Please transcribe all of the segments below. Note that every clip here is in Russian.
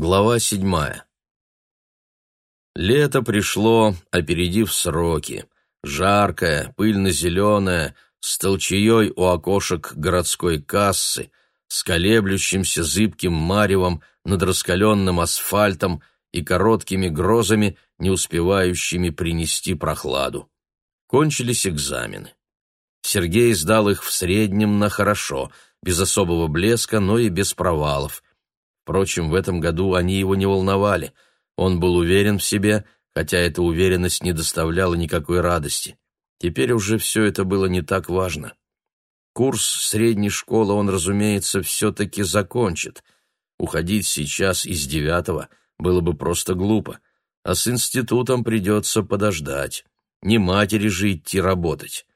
Глава седьмая. Лето пришло, опередив сроки. Жаркое, пыльно-зеленое, с толчаей у окошек городской кассы, с колеблющимся зыбким маревом над раскаленным асфальтом и короткими грозами, не успевающими принести прохладу. Кончились экзамены. Сергей сдал их в среднем на хорошо, без особого блеска, но и без провалов – Впрочем, в этом году они его не волновали. Он был уверен в себе, хотя эта уверенность не доставляла никакой радости. Теперь уже все это было не так важно. Курс средней школы он, разумеется, все-таки закончит. Уходить сейчас из девятого было бы просто глупо. А с институтом придется подождать. Не матери же идти работать.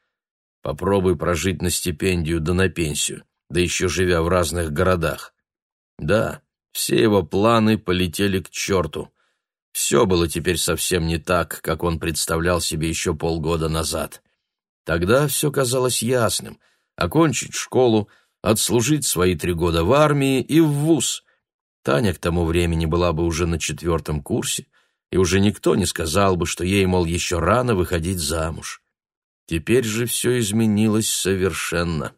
Попробуй прожить на стипендию да на пенсию, да еще живя в разных городах. Да, все его планы полетели к черту. Все было теперь совсем не так, как он представлял себе еще полгода назад. Тогда все казалось ясным. Окончить школу, отслужить свои три года в армии и в вуз. Таня к тому времени была бы уже на четвертом курсе, и уже никто не сказал бы, что ей, мол, еще рано выходить замуж. Теперь же все изменилось совершенно.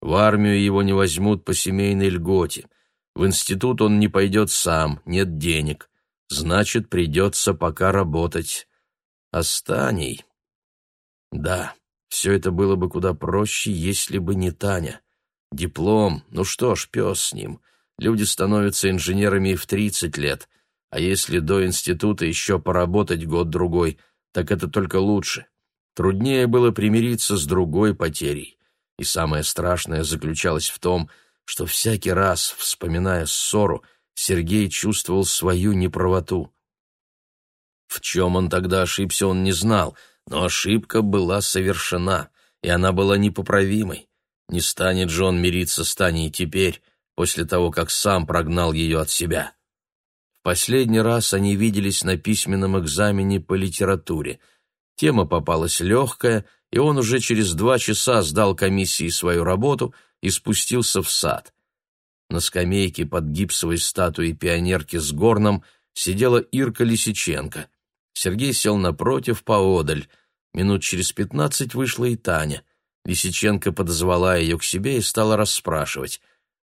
В армию его не возьмут по семейной льготе — в институт он не пойдет сам, нет денег. Значит, придется пока работать. Останей. Да, все это было бы куда проще, если бы не Таня. Диплом, ну что ж, пес с ним. Люди становятся инженерами и в 30 лет. А если до института еще поработать год-другой, так это только лучше. Труднее было примириться с другой потерей. И самое страшное заключалось в том, что всякий раз, вспоминая ссору, Сергей чувствовал свою неправоту. В чем он тогда ошибся, он не знал, но ошибка была совершена, и она была непоправимой. Не станет же он мириться с Таней теперь, после того, как сам прогнал ее от себя. В последний раз они виделись на письменном экзамене по литературе. Тема попалась легкая, и он уже через два часа сдал комиссии свою работу — и спустился в сад. На скамейке под гипсовой статуей пионерки с горном сидела Ирка Лисиченко. Сергей сел напротив, поодаль. Минут через пятнадцать вышла и Таня. Лисиченко подозвала ее к себе и стала расспрашивать.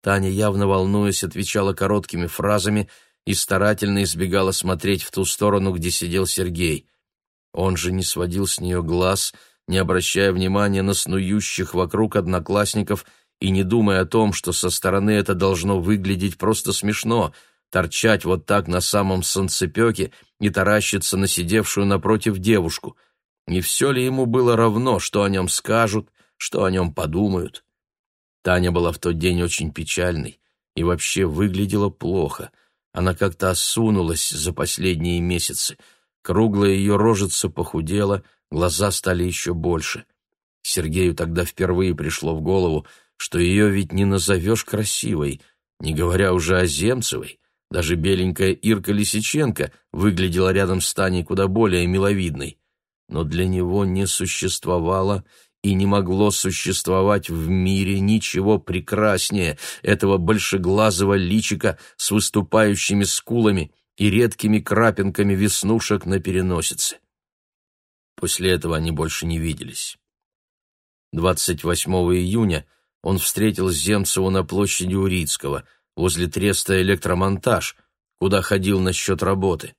Таня, явно волнуясь, отвечала короткими фразами и старательно избегала смотреть в ту сторону, где сидел Сергей. Он же не сводил с нее глаз, не обращая внимания на снующих вокруг одноклассников и не думая о том, что со стороны это должно выглядеть просто смешно, торчать вот так на самом санцепёке и таращиться на сидевшую напротив девушку. Не все ли ему было равно, что о нем скажут, что о нем подумают? Таня была в тот день очень печальной и вообще выглядела плохо. Она как-то осунулась за последние месяцы. Круглая ее рожица похудела, глаза стали еще больше. Сергею тогда впервые пришло в голову, что ее ведь не назовешь красивой, не говоря уже о Земцевой. Даже беленькая Ирка Лисиченко выглядела рядом с Таней куда более миловидной. Но для него не существовало и не могло существовать в мире ничего прекраснее этого большеглазого личика с выступающими скулами и редкими крапинками веснушек на переносице. После этого они больше не виделись. 28 июня – он встретил Земцева на площади Урицкого, возле треста «Электромонтаж», куда ходил насчет работы.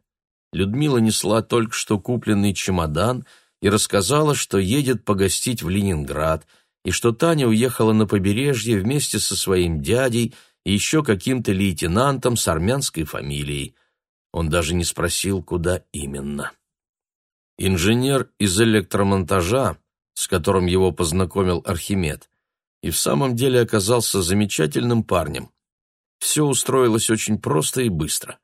Людмила несла только что купленный чемодан и рассказала, что едет погостить в Ленинград, и что Таня уехала на побережье вместе со своим дядей и еще каким-то лейтенантом с армянской фамилией. Он даже не спросил, куда именно. Инженер из электромонтажа, с которым его познакомил Архимед, и в самом деле оказался замечательным парнем. Все устроилось очень просто и быстро.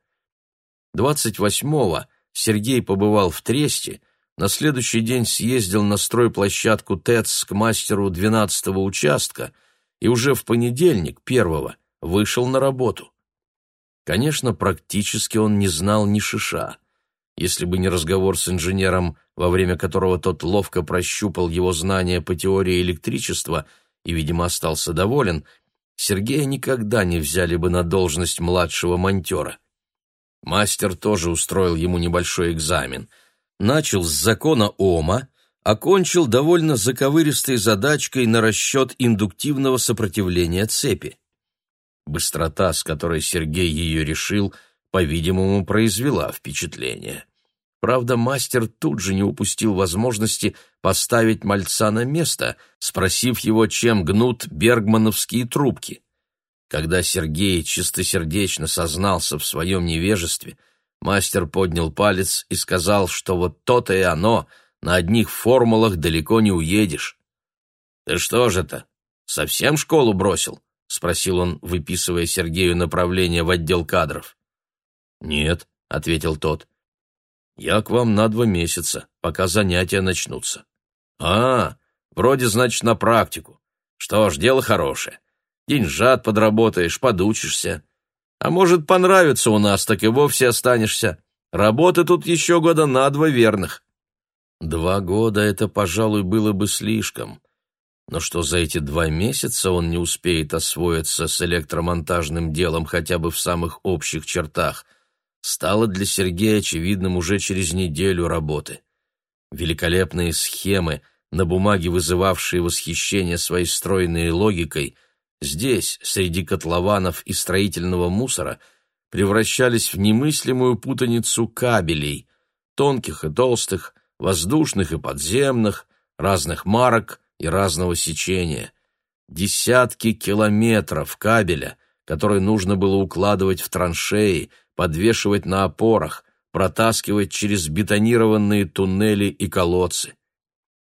28-го Сергей побывал в Тресте, на следующий день съездил на стройплощадку ТЭЦ к мастеру 12-го участка и уже в понедельник, 1-го, вышел на работу. Конечно, практически он не знал ни шиша. Если бы не разговор с инженером, во время которого тот ловко прощупал его знания по теории электричества – и, видимо, остался доволен, Сергея никогда не взяли бы на должность младшего монтера. Мастер тоже устроил ему небольшой экзамен. Начал с закона Ома, окончил довольно заковыристой задачкой на расчет индуктивного сопротивления цепи. Быстрота, с которой Сергей ее решил, по-видимому, произвела впечатление. Правда, мастер тут же не упустил возможности поставить мальца на место, спросив его, чем гнут бергмановские трубки. Когда Сергей чистосердечно сознался в своем невежестве, мастер поднял палец и сказал, что вот то-то и оно, на одних формулах далеко не уедешь. «Ты что же это, совсем школу бросил?» — спросил он, выписывая Сергею направление в отдел кадров. «Нет», — ответил тот, — я к вам на два месяца, пока занятия начнутся. А, вроде, значит, на практику. Что ж, дело хорошее. Деньжат подработаешь, подучишься. А может, понравится у нас, так и вовсе останешься. Работы тут еще года на два верных. Два года это, пожалуй, было бы слишком. Но что за эти два месяца он не успеет освоиться с электромонтажным делом хотя бы в самых общих чертах – стало для Сергея очевидным уже через неделю работы. Великолепные схемы, на бумаге вызывавшие восхищение своей стройной логикой, здесь, среди котлованов и строительного мусора, превращались в немыслимую путаницу кабелей, тонких и толстых, воздушных и подземных, разных марок и разного сечения. Десятки километров кабеля, которые нужно было укладывать в траншеи, подвешивать на опорах, протаскивать через бетонированные туннели и колодцы.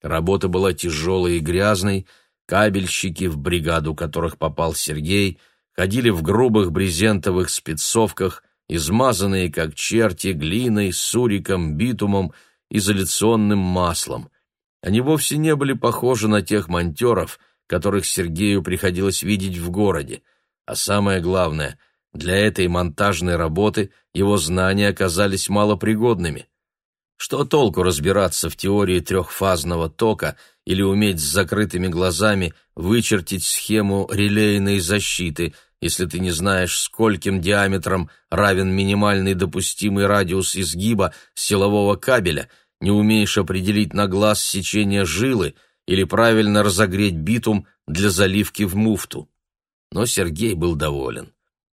Работа была тяжелой и грязной, кабельщики, в бригаду которых попал Сергей, ходили в грубых брезентовых спецовках, измазанные, как черти, глиной, суриком, битумом, изоляционным маслом. Они вовсе не были похожи на тех монтеров, которых Сергею приходилось видеть в городе. А самое главное — для этой монтажной работы его знания оказались малопригодными. Что толку разбираться в теории трехфазного тока или уметь с закрытыми глазами вычертить схему релейной защиты, если ты не знаешь, скольким диаметром равен минимальный допустимый радиус изгиба силового кабеля, не умеешь определить на глаз сечение жилы или правильно разогреть битум для заливки в муфту. Но Сергей был доволен.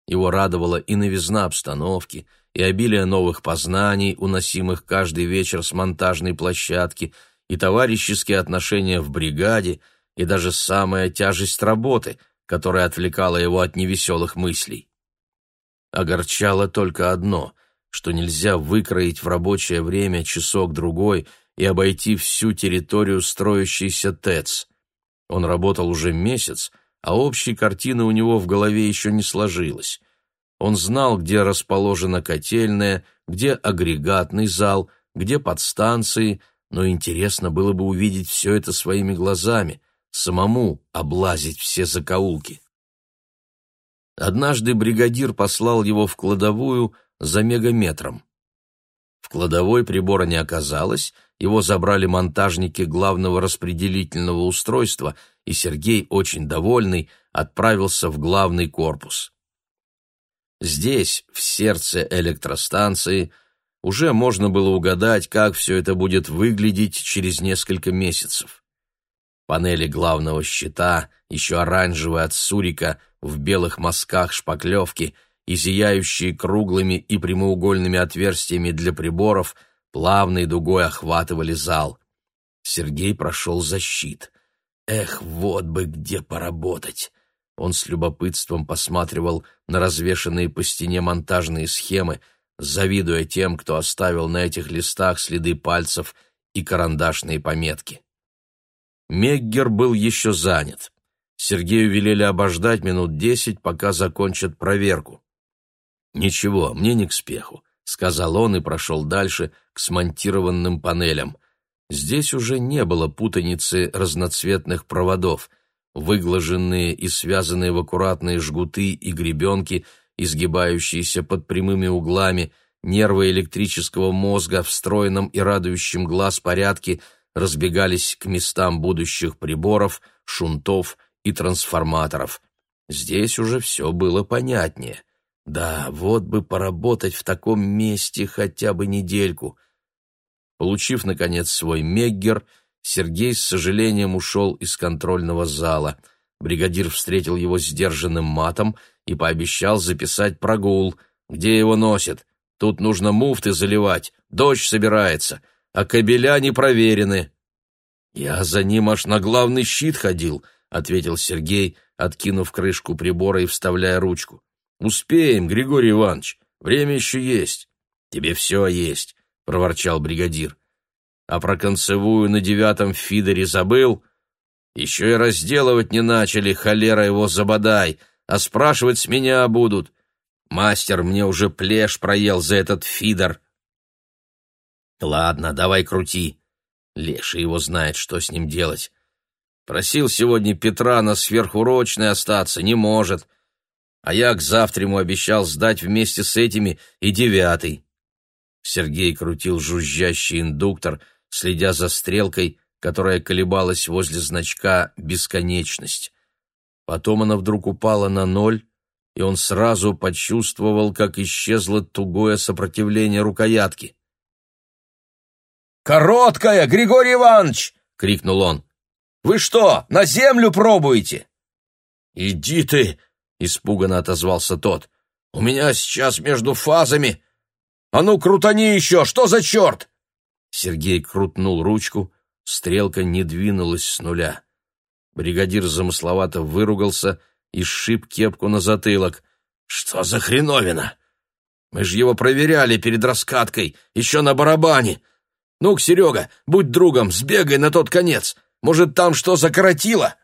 Его радовала и новизна обстановки, и обилие новых познаний, уносимых каждый вечер с монтажной площадки, и товарищеские отношения в бригаде, и даже самая тяжесть работы, которая отвлекала его от невеселых мыслей. Огорчало только одно, что нельзя выкроить в рабочее время часок-другой и обойти всю территорию строящейся ТЭЦ. Он работал уже месяц, а общая картина у него в голове еще не сложилась. Он знал, где расположена котельная, где агрегатный зал, где подстанции, но интересно было бы увидеть все это своими глазами, самому облазить все закоулки. Однажды бригадир послал его в кладовую за мегаметром. В кладовой прибора не оказалось, его забрали монтажники главного распределительного устройства, и Сергей, очень довольный, отправился в главный корпус. Здесь, в сердце электростанции, уже можно было угадать, как все это будет выглядеть через несколько месяцев. Панели главного щита, еще оранжевые от сурика, в белых мазках шпаклевки — и зияющие круглыми и прямоугольными отверстиями для приборов плавной дугой охватывали зал. Сергей прошел за щит. Эх, вот бы где поработать! Он с любопытством посматривал на развешанные по стене монтажные схемы, завидуя тем, кто оставил на этих листах следы пальцев и карандашные пометки. Меггер был еще занят. Сергею велели обождать минут десять, пока закончат проверку. «Ничего, мне не к спеху», — сказал он и прошел дальше к смонтированным панелям. Здесь уже не было путаницы разноцветных проводов. Выглаженные и связанные в аккуратные жгуты и гребенки, изгибающиеся под прямыми углами, нервы электрического мозга в стройном и радующем глаз порядке разбегались к местам будущих приборов, шунтов и трансформаторов. Здесь уже все было понятнее — да, вот бы поработать в таком месте хотя бы недельку. Получив, наконец, свой меггер, Сергей с сожалением ушел из контрольного зала. Бригадир встретил его сдержанным матом и пообещал записать прогул. Где его носит? Тут нужно муфты заливать, дождь собирается, а кабеля не проверены. «Я за ним аж на главный щит ходил», — ответил Сергей, откинув крышку прибора и вставляя ручку. Успеем, Григорий Иванович, время еще есть. Тебе все есть, проворчал бригадир. А про концевую на девятом фидере забыл? Еще и разделывать не начали, холера его забодай, а спрашивать с меня будут. Мастер мне уже плешь проел за этот фидер. Ладно, давай крути. Леша его знает, что с ним делать. Просил сегодня Петра на сверхурочной остаться, не может а я к завтраму обещал сдать вместе с этими и девятый. Сергей крутил жужжащий индуктор, следя за стрелкой, которая колебалась возле значка «Бесконечность». Потом она вдруг упала на ноль, и он сразу почувствовал, как исчезло тугое сопротивление рукоятки. «Короткая, Григорий Иванович!» — крикнул он. «Вы что, на землю пробуете?» «Иди ты!» — испуганно отозвался тот. «У меня сейчас между фазами...» «А ну, крутани еще! Что за черт?» Сергей крутнул ручку, стрелка не двинулась с нуля. Бригадир замысловато выругался и сшиб кепку на затылок. «Что за хреновина? Мы же его проверяли перед раскаткой, еще на барабане. Ну-ка, Серега, будь другом, сбегай на тот конец. Может, там что закоротило?»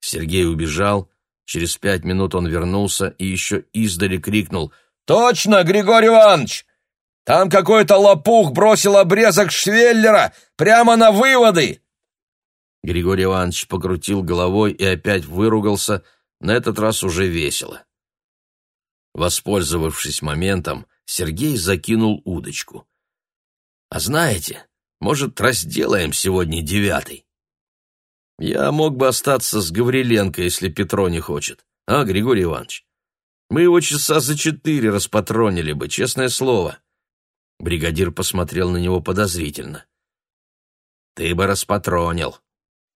Сергей убежал, Через пять минут он вернулся и еще издали крикнул «Точно, Григорий Иванович! Там какой-то лопух бросил обрезок швеллера прямо на выводы!» Григорий Иванович покрутил головой и опять выругался, на этот раз уже весело. Воспользовавшись моментом, Сергей закинул удочку. «А знаете, может, разделаем сегодня девятый?» Я мог бы остаться с Гавриленко, если Петро не хочет. А, Григорий Иванович? Мы его часа за четыре распатронили бы, честное слово. Бригадир посмотрел на него подозрительно. Ты бы распатронил.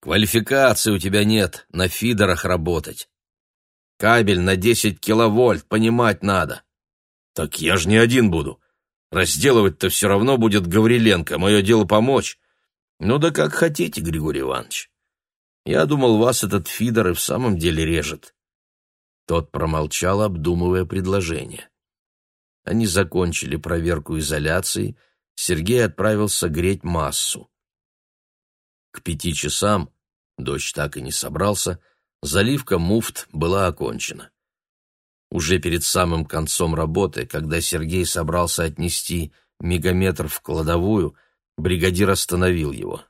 Квалификации у тебя нет на фидерах работать. Кабель на десять киловольт, понимать надо. Так я ж не один буду. Разделывать-то все равно будет Гавриленко, мое дело помочь. Ну да как хотите, Григорий Иванович. Я думал, вас этот фидер и в самом деле режет». Тот промолчал, обдумывая предложение. Они закончили проверку изоляции, Сергей отправился греть массу. К пяти часам, дождь так и не собрался, заливка муфт была окончена. Уже перед самым концом работы, когда Сергей собрался отнести мегаметр в кладовую, бригадир остановил его.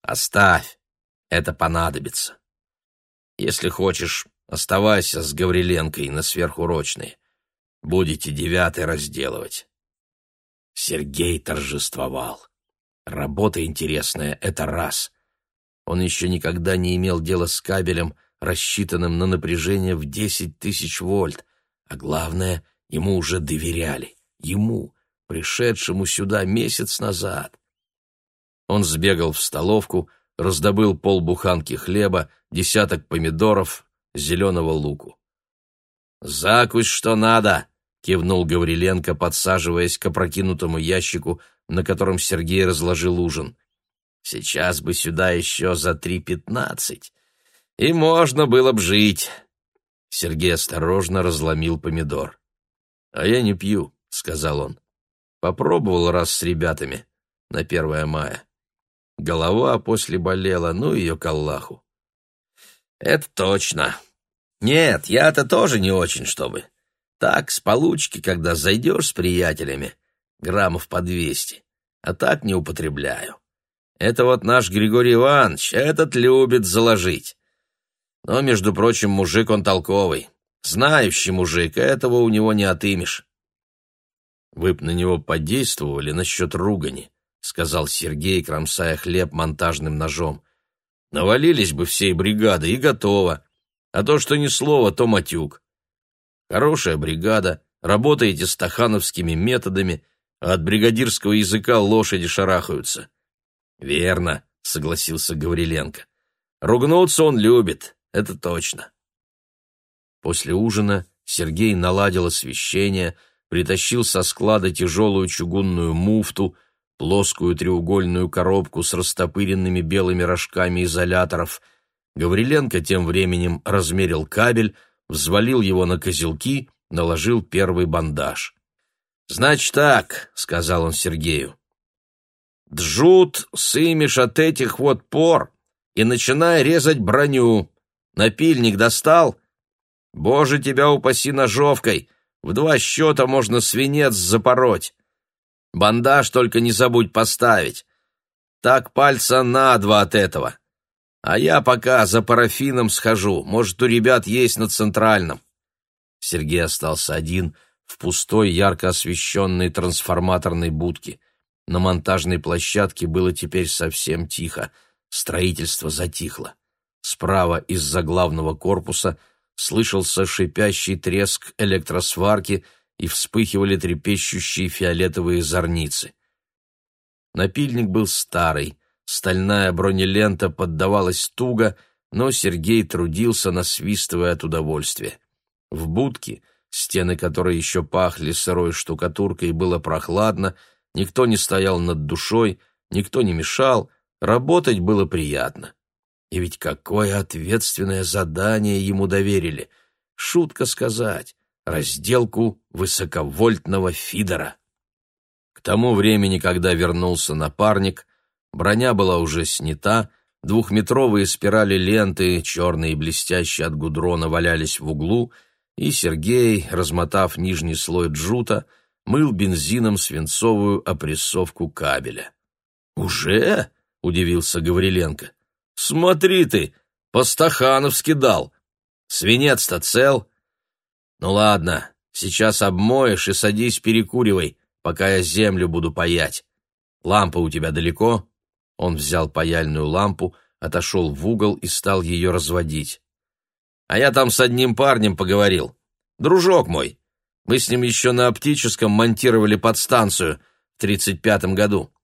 «Оставь! Это понадобится. Если хочешь, оставайся с Гавриленкой на сверхурочной. Будете девятый разделывать. Сергей торжествовал. Работа интересная — это раз. Он еще никогда не имел дела с кабелем, рассчитанным на напряжение в десять тысяч вольт. А главное, ему уже доверяли. Ему, пришедшему сюда месяц назад. Он сбегал в столовку — раздобыл полбуханки хлеба, десяток помидоров, зеленого луку. «Закусь, что надо!» — кивнул Гавриленко, подсаживаясь к опрокинутому ящику, на котором Сергей разложил ужин. «Сейчас бы сюда еще за три пятнадцать, и можно было б жить!» Сергей осторожно разломил помидор. «А я не пью», — сказал он. «Попробовал раз с ребятами на первое мая. Голова после болела, ну ее к Аллаху. Это точно. Нет, я-то тоже не очень, чтобы. Так, с получки, когда зайдешь с приятелями, граммов по двести, а так не употребляю. Это вот наш Григорий Иванович, этот любит заложить. Но, между прочим, мужик он толковый. Знающий мужик, этого у него не отымешь. Вы б на него подействовали насчет ругани. — сказал Сергей, кромсая хлеб монтажным ножом. «Навалились бы всей бригады, и готово. А то, что ни слова, то матюк. Хорошая бригада, работаете стахановскими методами, а от бригадирского языка лошади шарахаются». «Верно», — согласился Гавриленко. «Ругнуться он любит, это точно». После ужина Сергей наладил освещение, притащил со склада тяжелую чугунную муфту, плоскую треугольную коробку с растопыренными белыми рожками изоляторов. Гавриленко тем временем размерил кабель, взвалил его на козелки, наложил первый бандаж. «Значит так», — сказал он Сергею. «Джут сымешь от этих вот пор и начинай резать броню. Напильник достал? Боже тебя упаси ножовкой, в два счета можно свинец запороть». Бандаж только не забудь поставить. Так пальца на два от этого. А я пока за парафином схожу. Может, у ребят есть на центральном. Сергей остался один в пустой, ярко освещенной трансформаторной будке. На монтажной площадке было теперь совсем тихо. Строительство затихло. Справа из-за главного корпуса слышался шипящий треск электросварки — и вспыхивали трепещущие фиолетовые зорницы. Напильник был старый, стальная бронелента поддавалась туго, но Сергей трудился, насвистывая от удовольствия. В будке, стены которой еще пахли сырой штукатуркой, было прохладно, никто не стоял над душой, никто не мешал, работать было приятно. И ведь какое ответственное задание ему доверили! Шутка сказать, разделку высоковольтного фидера. К тому времени, когда вернулся напарник, броня была уже снята, двухметровые спирали ленты, черные и блестящие от гудрона, валялись в углу, и Сергей, размотав нижний слой джута, мыл бензином свинцовую опрессовку кабеля. «Уже?» — удивился Гавриленко. «Смотри ты, по-стахановски дал. Свинец-то цел, ну ладно, сейчас обмоешь и садись перекуривай, пока я землю буду паять. Лампа у тебя далеко?» Он взял паяльную лампу, отошел в угол и стал ее разводить. «А я там с одним парнем поговорил. Дружок мой, мы с ним еще на оптическом монтировали подстанцию в тридцать пятом году.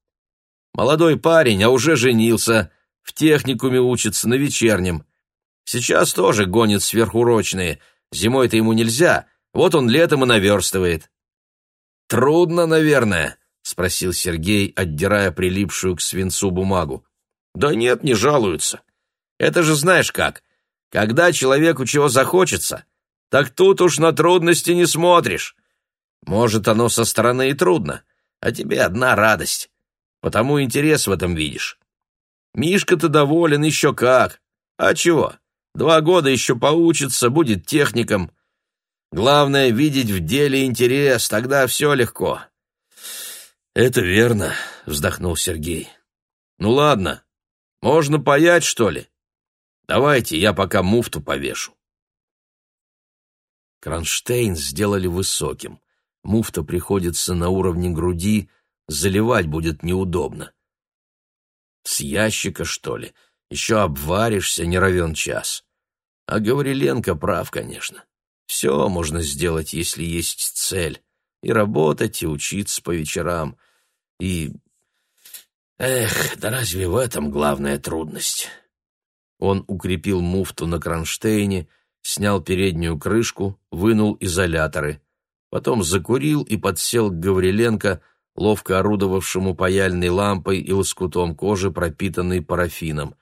Молодой парень, а уже женился, в техникуме учится на вечернем. Сейчас тоже гонит сверхурочные — Зимой-то ему нельзя, вот он летом и наверстывает». «Трудно, наверное», — спросил Сергей, отдирая прилипшую к свинцу бумагу. «Да нет, не жалуются. Это же знаешь как. Когда человеку чего захочется, так тут уж на трудности не смотришь. Может, оно со стороны и трудно, а тебе одна радость. Потому интерес в этом видишь. Мишка-то доволен еще как. А чего? Два года еще поучится, будет техником. Главное — видеть в деле интерес, тогда все легко». «Это верно», — вздохнул Сергей. «Ну ладно, можно паять, что ли? Давайте я пока муфту повешу». Кронштейн сделали высоким. Муфта приходится на уровне груди, заливать будет неудобно. С ящика, что ли? Еще обваришься, не равен час. А Гавриленко прав, конечно. Все можно сделать, если есть цель. И работать, и учиться по вечерам. И... Эх, да разве в этом главная трудность? Он укрепил муфту на кронштейне, снял переднюю крышку, вынул изоляторы. Потом закурил и подсел к Гавриленко, ловко орудовавшему паяльной лампой и лоскутом кожи, пропитанной парафином.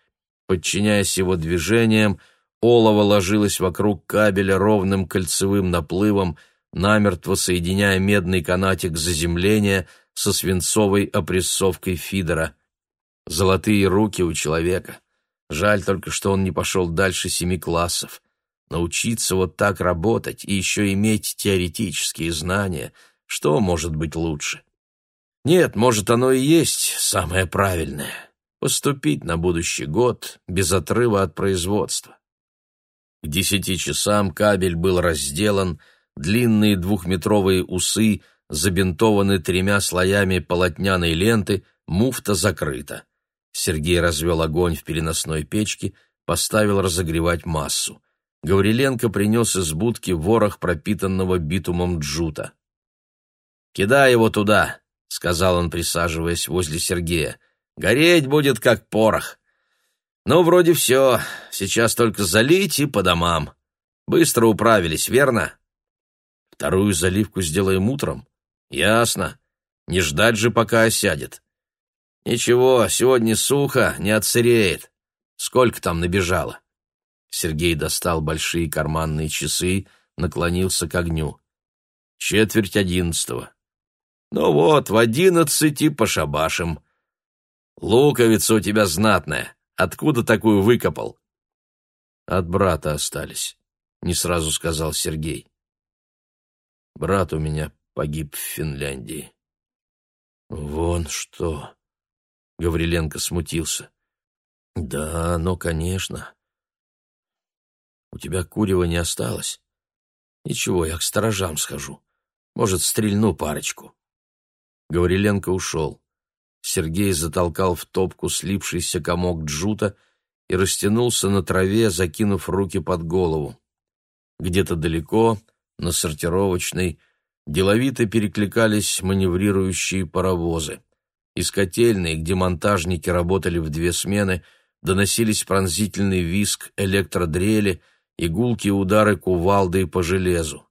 Подчиняясь его движениям, Олово ложилось вокруг кабеля ровным кольцевым наплывом, намертво соединяя медный канатик заземления со свинцовой опрессовкой фидера. Золотые руки у человека. Жаль только, что он не пошел дальше семи классов. Научиться вот так работать и еще иметь теоретические знания, что может быть лучше? Нет, может, оно и есть самое правильное. Поступить на будущий год без отрыва от производства. К десяти часам кабель был разделан, длинные двухметровые усы забинтованы тремя слоями полотняной ленты, муфта закрыта. Сергей развел огонь в переносной печке, поставил разогревать массу. Гавриленко принес из будки ворох пропитанного битумом джута. «Кидай его туда», — сказал он, присаживаясь возле Сергея. «Гореть будет, как порох. «Ну, вроде все. Сейчас только залить и по домам. Быстро управились, верно?» «Вторую заливку сделаем утром?» «Ясно. Не ждать же, пока осядет». «Ничего, сегодня сухо, не отсыреет. Сколько там набежало?» Сергей достал большие карманные часы, наклонился к огню. «Четверть одиннадцатого. Ну вот, в одиннадцати пошабашим. Луковица у тебя знатная. Откуда такую выкопал? От брата остались, не сразу сказал Сергей. Брат у меня погиб в Финляндии. Вон что. Гавриленко смутился. Да, но конечно. У тебя курева не осталось? Ничего, я к сторожам схожу. Может, стрельну парочку. Гавриленко ушел. Сергей затолкал в топку слипшийся комок джута и растянулся на траве, закинув руки под голову. Где-то далеко, на сортировочной, деловито перекликались маневрирующие паровозы. Из котельной, где монтажники работали в две смены, доносились пронзительный виск электродрели и гулкие удары кувалды по железу.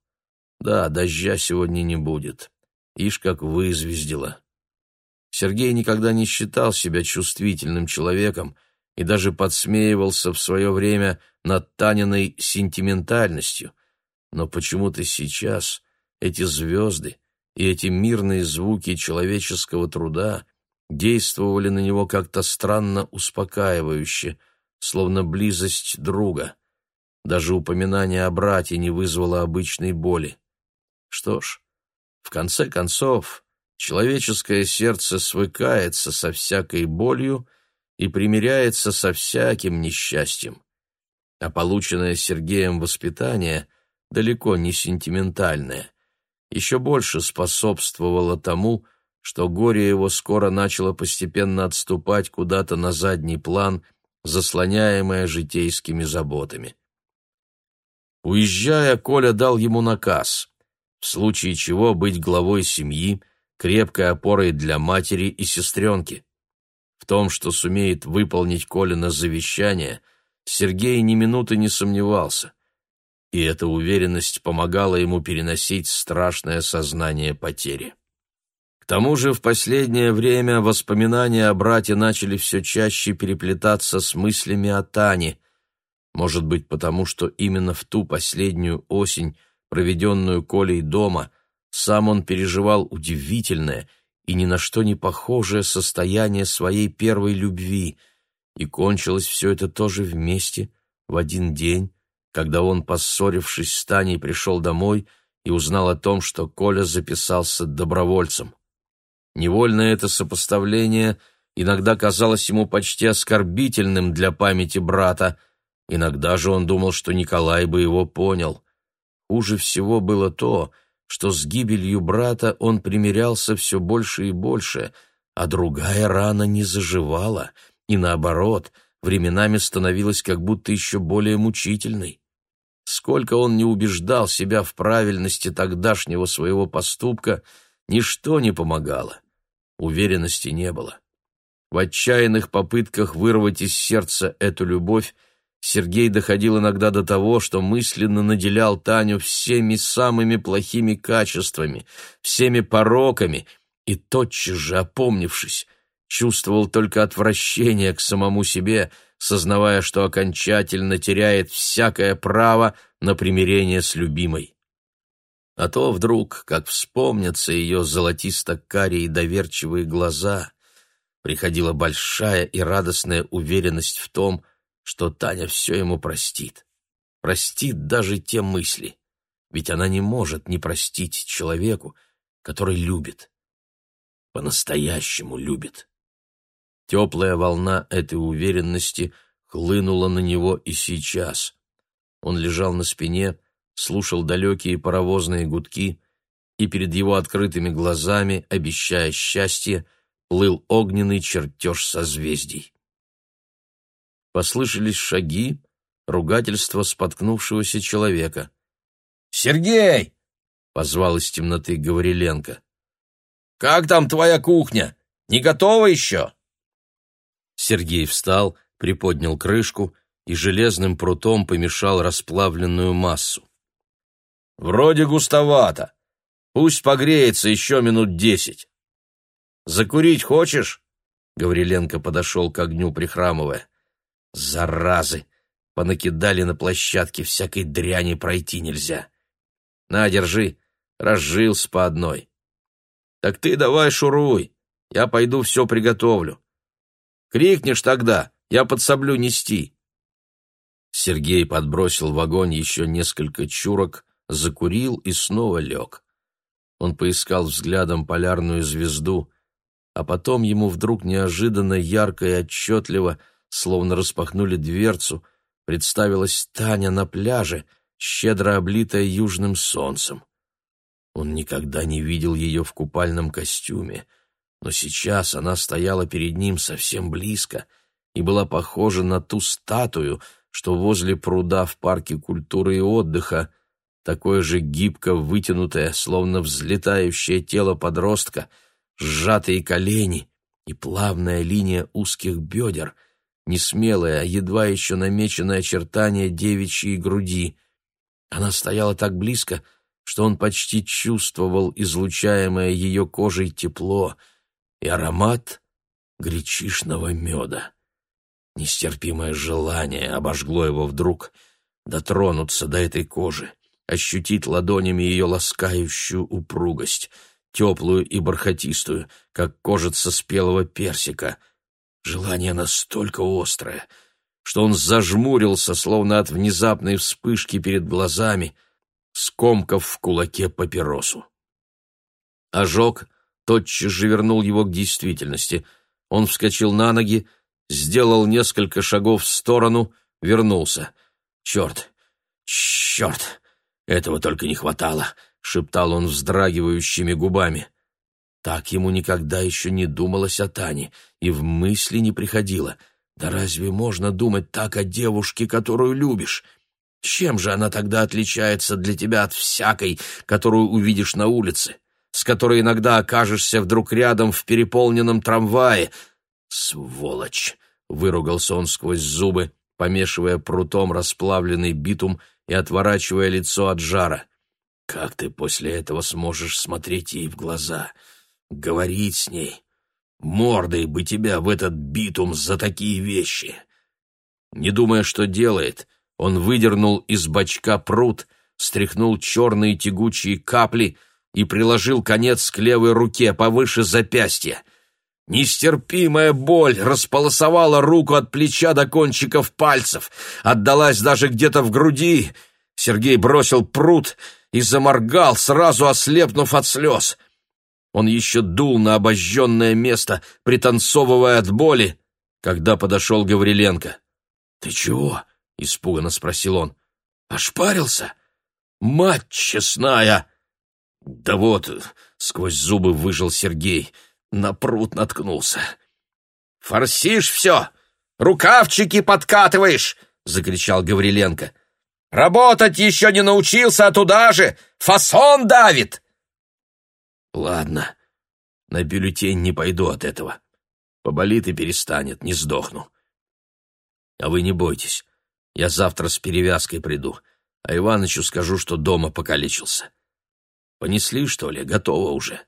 Да, дождя сегодня не будет. Ишь, как вызвездило. Сергей никогда не считал себя чувствительным человеком и даже подсмеивался в свое время над Таниной сентиментальностью. Но почему-то сейчас эти звезды и эти мирные звуки человеческого труда действовали на него как-то странно успокаивающе, словно близость друга. Даже упоминание о брате не вызвало обычной боли. Что ж, в конце концов, Человеческое сердце свыкается со всякой болью и примиряется со всяким несчастьем. А полученное Сергеем воспитание далеко не сентиментальное. Еще больше способствовало тому, что горе его скоро начало постепенно отступать куда-то на задний план, заслоняемое житейскими заботами. Уезжая, Коля дал ему наказ, в случае чего быть главой семьи – крепкой опорой для матери и сестренки. В том, что сумеет выполнить Колина завещание, Сергей ни минуты не сомневался, и эта уверенность помогала ему переносить страшное сознание потери. К тому же в последнее время воспоминания о брате начали все чаще переплетаться с мыслями о Тане, может быть потому, что именно в ту последнюю осень, проведенную Колей дома, сам он переживал удивительное и ни на что не похожее состояние своей первой любви, и кончилось все это тоже вместе, в один день, когда он, поссорившись с Таней, пришел домой и узнал о том, что Коля записался добровольцем. Невольно это сопоставление иногда казалось ему почти оскорбительным для памяти брата, иногда же он думал, что Николай бы его понял. Хуже всего было то, что что с гибелью брата он примирялся все больше и больше, а другая рана не заживала, и наоборот, временами становилась как будто еще более мучительной. Сколько он не убеждал себя в правильности тогдашнего своего поступка, ничто не помогало. Уверенности не было. В отчаянных попытках вырвать из сердца эту любовь Сергей доходил иногда до того, что мысленно наделял Таню всеми самыми плохими качествами, всеми пороками, и тотчас же, опомнившись, чувствовал только отвращение к самому себе, сознавая, что окончательно теряет всякое право на примирение с любимой. А то вдруг, как вспомнятся ее золотисто-карие доверчивые глаза, приходила большая и радостная уверенность в том, что, что Таня все ему простит. Простит даже те мысли. Ведь она не может не простить человеку, который любит. По-настоящему любит. Теплая волна этой уверенности хлынула на него и сейчас. Он лежал на спине, слушал далекие паровозные гудки, и перед его открытыми глазами, обещая счастье, плыл огненный чертеж созвездий. Послышались шаги, ругательство споткнувшегося человека. «Сергей!» — позвал из темноты Гавриленко. «Как там твоя кухня? Не готова еще?» Сергей встал, приподнял крышку и железным прутом помешал расплавленную массу. «Вроде густовато. Пусть погреется еще минут десять. Закурить хочешь?» Гавриленко подошел к огню, прихрамывая. Заразы! Понакидали на площадке всякой дряни пройти нельзя. На, держи, разжился по одной. Так ты давай шуруй, я пойду все приготовлю. Крикнешь тогда, я подсоблю нести. Сергей подбросил в огонь еще несколько чурок, закурил и снова лег. Он поискал взглядом полярную звезду, а потом ему вдруг неожиданно ярко и отчетливо — словно распахнули дверцу, представилась Таня на пляже, щедро облитая южным солнцем. Он никогда не видел ее в купальном костюме, но сейчас она стояла перед ним совсем близко и была похожа на ту статую, что возле пруда в парке культуры и отдыха, такое же гибко вытянутое, словно взлетающее тело подростка, сжатые колени и плавная линия узких бедер — несмелое, едва еще намеченное очертание девичьей груди. Она стояла так близко, что он почти чувствовал излучаемое ее кожей тепло и аромат гречишного меда. Нестерпимое желание обожгло его вдруг дотронуться до этой кожи, ощутить ладонями ее ласкающую упругость, теплую и бархатистую, как кожица спелого персика — Желание настолько острое, что он зажмурился, словно от внезапной вспышки перед глазами, скомкав в кулаке папиросу. Ожог тотчас же вернул его к действительности. Он вскочил на ноги, сделал несколько шагов в сторону, вернулся. «Черт! Черт! Этого только не хватало!» — шептал он вздрагивающими губами. Так ему никогда еще не думалось о Тане, и в мысли не приходило. Да разве можно думать так о девушке, которую любишь? Чем же она тогда отличается для тебя от всякой, которую увидишь на улице, с которой иногда окажешься вдруг рядом в переполненном трамвае? Сволочь! — выругался он сквозь зубы, помешивая прутом расплавленный битум и отворачивая лицо от жара. «Как ты после этого сможешь смотреть ей в глаза, говорить с ней, Мордой бы тебя в этот битум за такие вещи. Не думая, что делает, он выдернул из бачка прут, стряхнул черные тягучие капли и приложил конец к левой руке повыше запястья. Нестерпимая боль располосовала руку от плеча до кончиков пальцев, отдалась даже где-то в груди. Сергей бросил прут и заморгал, сразу ослепнув от слез. Он еще дул на обожженное место, пританцовывая от боли, когда подошел Гавриленко. «Ты чего?» — испуганно спросил он. «Ошпарился? Мать честная!» «Да вот!» — сквозь зубы выжил Сергей. На пруд наткнулся. «Форсишь все! Рукавчики подкатываешь!» — закричал Гавриленко. «Работать еще не научился, а туда же! Фасон давит!» Ладно, на бюллетень не пойду от этого. Поболит и перестанет, не сдохну. А вы не бойтесь, я завтра с перевязкой приду, а Иванычу скажу, что дома покалечился. Понесли, что ли, готово уже?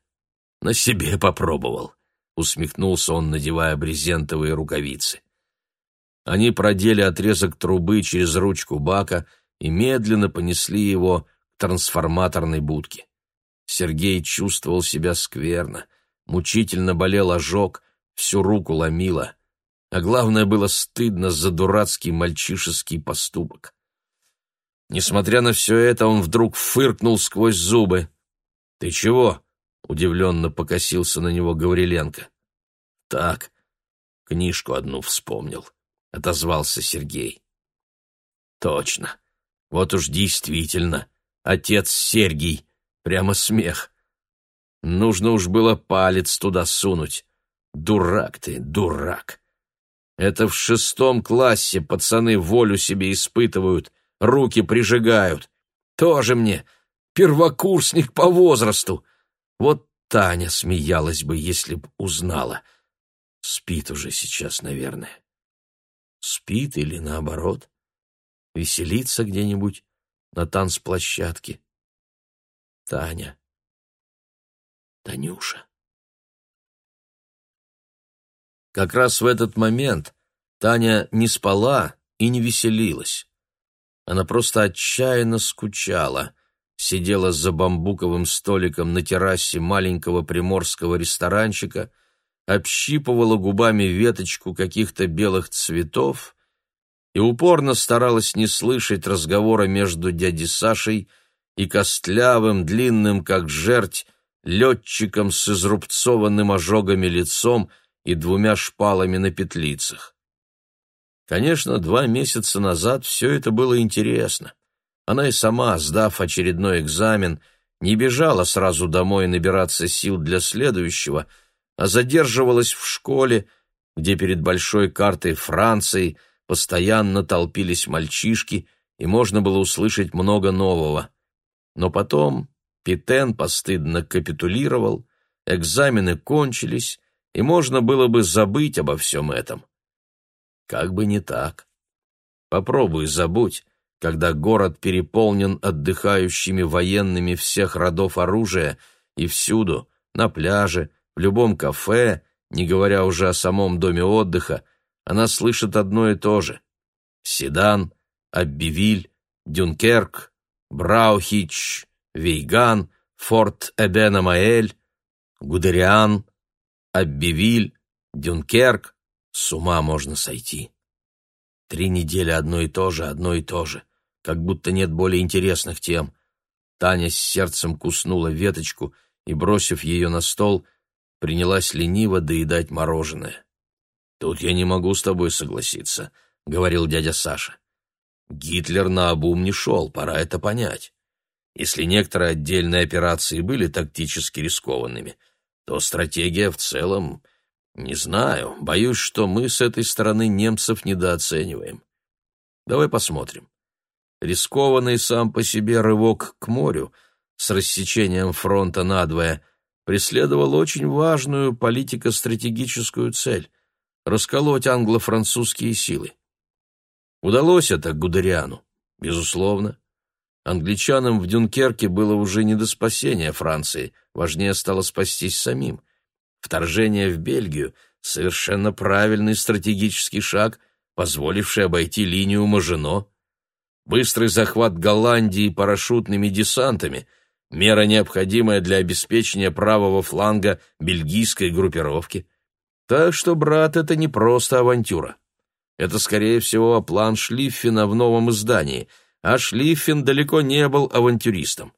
На себе попробовал. Усмехнулся он, надевая брезентовые рукавицы. Они продели отрезок трубы через ручку бака и медленно понесли его к трансформаторной будке. Сергей чувствовал себя скверно, мучительно болел ожог, всю руку ломило, а главное было стыдно за дурацкий мальчишеский поступок. Несмотря на все это, он вдруг фыркнул сквозь зубы. «Ты чего?» — удивленно покосился на него Гавриленко. «Так, книжку одну вспомнил», — отозвался Сергей. «Точно. Вот уж действительно, отец Сергий Прямо смех. Нужно уж было палец туда сунуть. Дурак ты, дурак. Это в шестом классе пацаны волю себе испытывают, руки прижигают. Тоже мне первокурсник по возрасту. Вот Таня смеялась бы, если б узнала. Спит уже сейчас, наверное. Спит или наоборот. Веселится где-нибудь на танцплощадке. Таня. Танюша. Как раз в этот момент Таня не спала и не веселилась. Она просто отчаянно скучала, сидела за бамбуковым столиком на террасе маленького приморского ресторанчика, общипывала губами веточку каких-то белых цветов и упорно старалась не слышать разговора между дядей Сашей и костлявым, длинным, как жерть, летчиком с изрубцованным ожогами лицом и двумя шпалами на петлицах. Конечно, два месяца назад все это было интересно. Она и сама, сдав очередной экзамен, не бежала сразу домой набираться сил для следующего, а задерживалась в школе, где перед большой картой Франции постоянно толпились мальчишки, и можно было услышать много нового. Но потом Питен постыдно капитулировал, экзамены кончились, и можно было бы забыть обо всем этом. Как бы не так. Попробуй забудь, когда город переполнен отдыхающими военными всех родов оружия и всюду, на пляже, в любом кафе, не говоря уже о самом доме отдыха, она слышит одно и то же. Седан, Аббивиль, Дюнкерк, Браухич, Вейган, Форт Эбен-Амаэль, Гудериан, Аббивиль, Дюнкерк. С ума можно сойти. Три недели одно и то же, одно и то же. Как будто нет более интересных тем. Таня с сердцем куснула веточку и, бросив ее на стол, принялась лениво доедать мороженое. «Тут я не могу с тобой согласиться», — говорил дядя Саша. Гитлер на обум не шел, пора это понять. Если некоторые отдельные операции были тактически рискованными, то стратегия в целом... Не знаю, боюсь, что мы с этой стороны немцев недооцениваем. Давай посмотрим. Рискованный сам по себе рывок к морю с рассечением фронта надвое преследовал очень важную политико-стратегическую цель — расколоть англо-французские силы. Удалось это Гудериану? Безусловно. Англичанам в Дюнкерке было уже не до спасения Франции, важнее стало спастись самим. Вторжение в Бельгию — совершенно правильный стратегический шаг, позволивший обойти линию Мажино. Быстрый захват Голландии парашютными десантами — мера, необходимая для обеспечения правого фланга бельгийской группировки. Так что, брат, это не просто авантюра. Это, скорее всего, план Шлиффена в новом издании, а Шлиффен далеко не был авантюристом.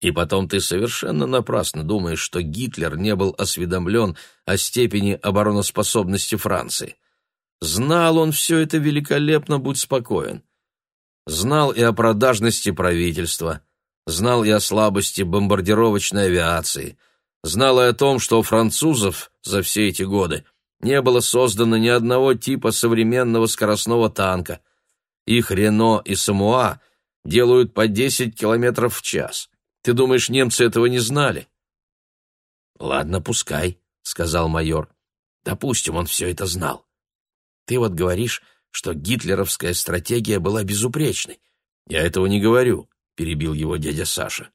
И потом ты совершенно напрасно думаешь, что Гитлер не был осведомлен о степени обороноспособности Франции. Знал он все это великолепно, будь спокоен. Знал и о продажности правительства, знал и о слабости бомбардировочной авиации, знал и о том, что у французов за все эти годы – не было создано ни одного типа современного скоростного танка. Их Рено и Самуа делают по 10 километров в час. Ты думаешь, немцы этого не знали? Ладно, пускай, сказал майор. Допустим, он все это знал. Ты вот говоришь, что гитлеровская стратегия была безупречной. Я этого не говорю, перебил его дядя Саша.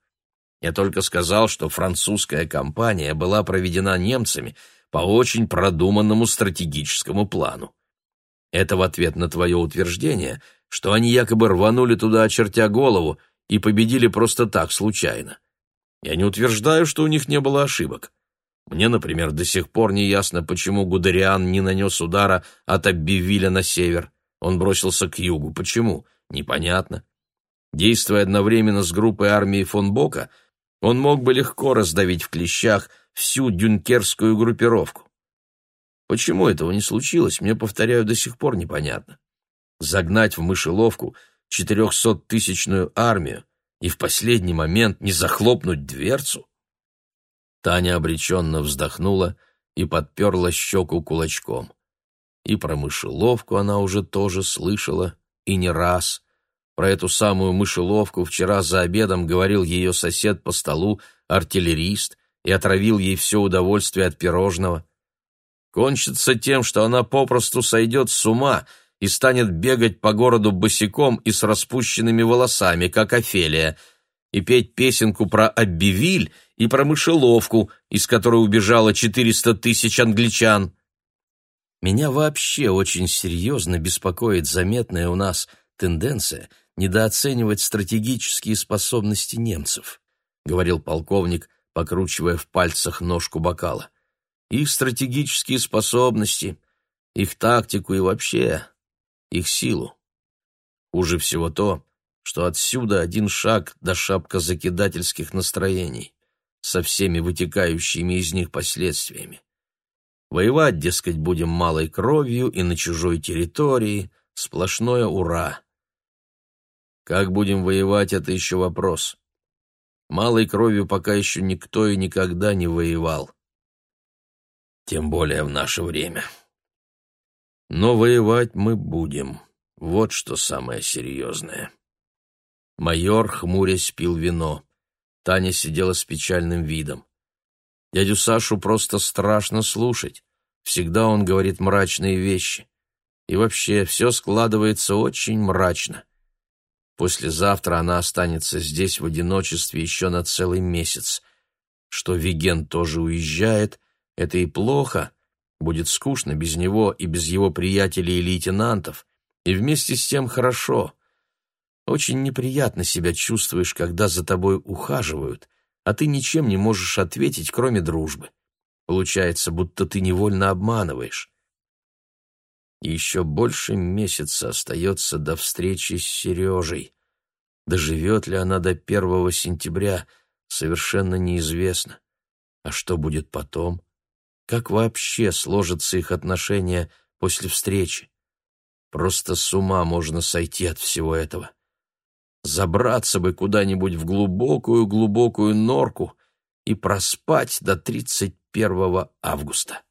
Я только сказал, что французская кампания была проведена немцами – по очень продуманному стратегическому плану. Это в ответ на твое утверждение, что они якобы рванули туда, очертя голову, и победили просто так, случайно. Я не утверждаю, что у них не было ошибок. Мне, например, до сих пор не ясно, почему Гудериан не нанес удара от Аббивиля на север. Он бросился к югу. Почему? Непонятно. Действуя одновременно с группой армии фон Бока, он мог бы легко раздавить в клещах – всю дюнкерскую группировку. Почему этого не случилось, мне, повторяю, до сих пор непонятно. Загнать в мышеловку четырехсоттысячную армию и в последний момент не захлопнуть дверцу? Таня обреченно вздохнула и подперла щеку кулачком. И про мышеловку она уже тоже слышала, и не раз. Про эту самую мышеловку вчера за обедом говорил ее сосед по столу, артиллерист — и отравил ей все удовольствие от пирожного. Кончится тем, что она попросту сойдет с ума и станет бегать по городу босиком и с распущенными волосами, как Офелия, и петь песенку про Оббивиль и про мышеловку, из которой убежало 400 тысяч англичан. Меня вообще очень серьезно беспокоит заметная у нас тенденция недооценивать стратегические способности немцев, говорил полковник покручивая в пальцах ножку бокала. «Их стратегические способности, их тактику и вообще их силу. Хуже всего то, что отсюда один шаг до шапка закидательских настроений со всеми вытекающими из них последствиями. Воевать, дескать, будем малой кровью и на чужой территории, сплошное «ура». Как будем воевать, это еще вопрос. Малой кровью пока еще никто и никогда не воевал. Тем более в наше время. Но воевать мы будем. Вот что самое серьезное. Майор, хмурясь, пил вино. Таня сидела с печальным видом. Дядю Сашу просто страшно слушать. Всегда он говорит мрачные вещи. И вообще все складывается очень мрачно. — Послезавтра она останется здесь в одиночестве еще на целый месяц. Что Виген тоже уезжает, это и плохо. Будет скучно без него и без его приятелей и лейтенантов. И вместе с тем хорошо. Очень неприятно себя чувствуешь, когда за тобой ухаживают, а ты ничем не можешь ответить, кроме дружбы. Получается, будто ты невольно обманываешь еще больше месяца остается до встречи с Сережей. Доживет ли она до первого сентября, совершенно неизвестно. А что будет потом? Как вообще сложатся их отношения после встречи? Просто с ума можно сойти от всего этого. Забраться бы куда-нибудь в глубокую-глубокую норку и проспать до 31 августа.